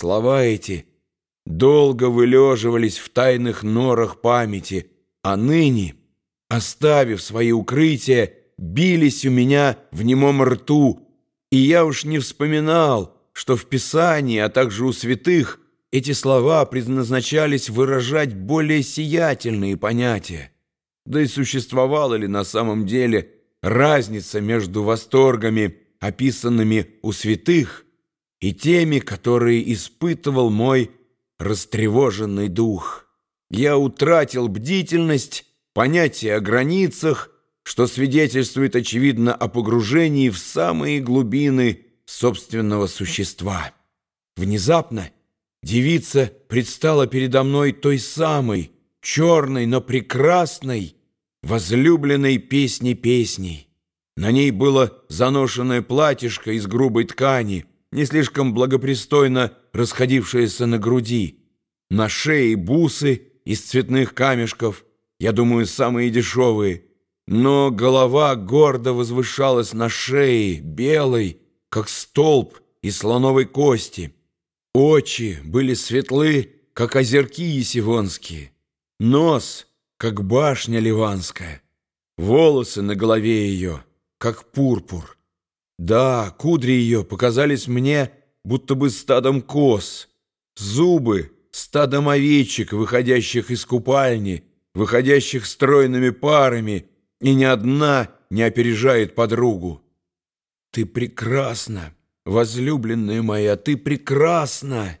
Слова эти долго вылеживались в тайных норах памяти, а ныне, оставив свои укрытия, бились у меня в немом рту, и я уж не вспоминал, что в Писании, а также у святых, эти слова предназначались выражать более сиятельные понятия. Да и существовала ли на самом деле разница между восторгами, описанными у святых, и теми, которые испытывал мой растревоженный дух. Я утратил бдительность, понятие о границах, что свидетельствует, очевидно, о погружении в самые глубины собственного существа. Внезапно девица предстала передо мной той самой, черной, но прекрасной, возлюбленной песни песней. На ней было заношенное платьишко из грубой ткани, не слишком благопристойно расходившееся на груди. На шее бусы из цветных камешков, я думаю, самые дешевые. Но голова гордо возвышалась на шее, белой, как столб из слоновой кости. Очи были светлы, как озерки есивонские. Нос, как башня ливанская. Волосы на голове ее, как пурпур. Да, кудри ее показались мне будто бы стадом коз, зубы — стадом овечек, выходящих из купальни, выходящих стройными парами, и ни одна не опережает подругу. «Ты прекрасна, возлюбленная моя, ты прекрасна!»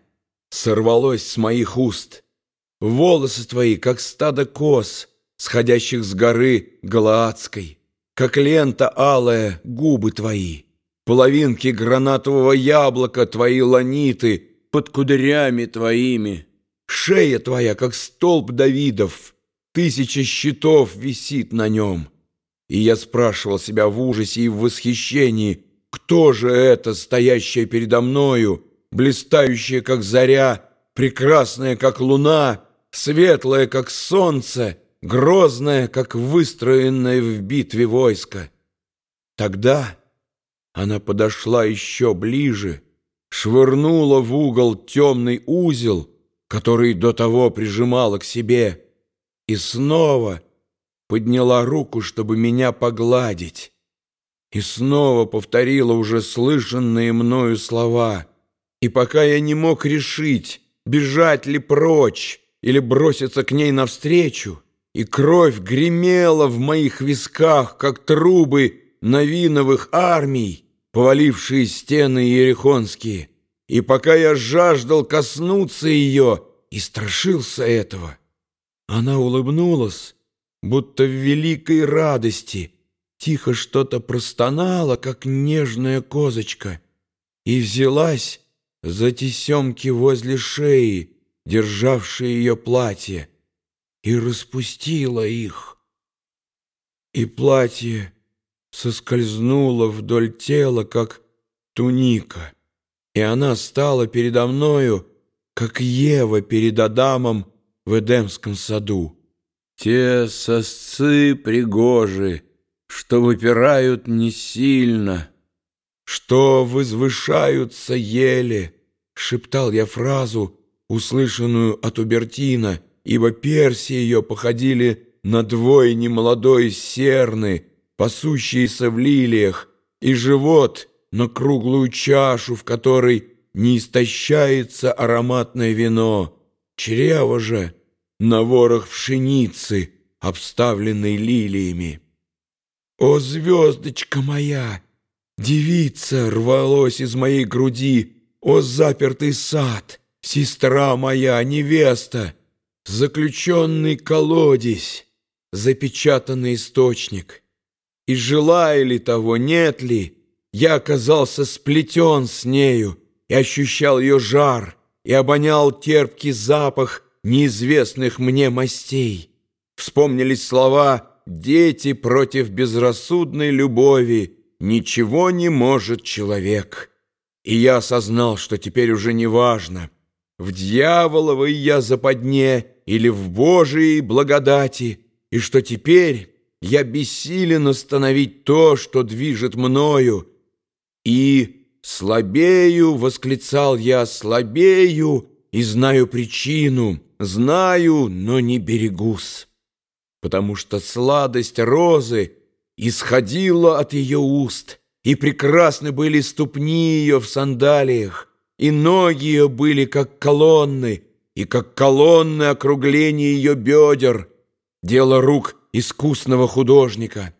Сорвалось с моих уст. Волосы твои, как стадо коз, сходящих с горы Галаадской, как лента алая губы твои половинки гранатового яблока твои ланиты под кудрями твоими. Шея твоя, как столб Давидов, тысяча щитов висит на нем. И я спрашивал себя в ужасе и в восхищении, кто же это, стоящая передо мною, блистающая, как заря, прекрасная, как луна, светлая, как солнце, грозная, как выстроенное в битве войско. Тогда... Она подошла еще ближе, швырнула в угол темный узел, который до того прижимала к себе, и снова подняла руку, чтобы меня погладить, и снова повторила уже слышанные мною слова. И пока я не мог решить, бежать ли прочь или броситься к ней навстречу, и кровь гремела в моих висках, как трубы новиновых армий, повалившие стены ерехонские, и пока я жаждал коснуться ее и страшился этого, она улыбнулась, будто в великой радости, тихо что-то простонала, как нежная козочка, и взялась за тесемки возле шеи, державшие ее платье, и распустила их. И платье соскользнула вдоль тела, как туника, и она стала передо мною, как Ева перед Адамом в Эдемском саду. Те сосцы пригожи, что выпирают не сильно, что возвышаются еле, шептал я фразу, услышанную от Убертина, ибо перси ее походили на двойни молодой серны, пасущиеся в лилиях, и живот на круглую чашу, в которой не истощается ароматное вино, чрево же на ворох пшеницы, обставленной лилиями. О, звездочка моя! Девица рвалось из моей груди, о, запертый сад, сестра моя, невеста, заключенный колодец, запечатанный источник — и желая ли того, нет ли, я оказался сплетен с нею и ощущал ее жар, и обонял терпкий запах неизвестных мне мастей. Вспомнились слова «Дети против безрассудной любови, ничего не может человек». И я осознал, что теперь уже не важно, в дьяволовой я западне или в Божией благодати, и что теперь я бессилен остановить то, что движет мною, и слабею, восклицал я, слабею, и знаю причину, знаю, но не берегусь, потому что сладость розы исходила от ее уст, и прекрасны были ступни ее в сандалиях, и ноги ее были как колонны, и как колонны округления ее бедер, дело рук искусного художника.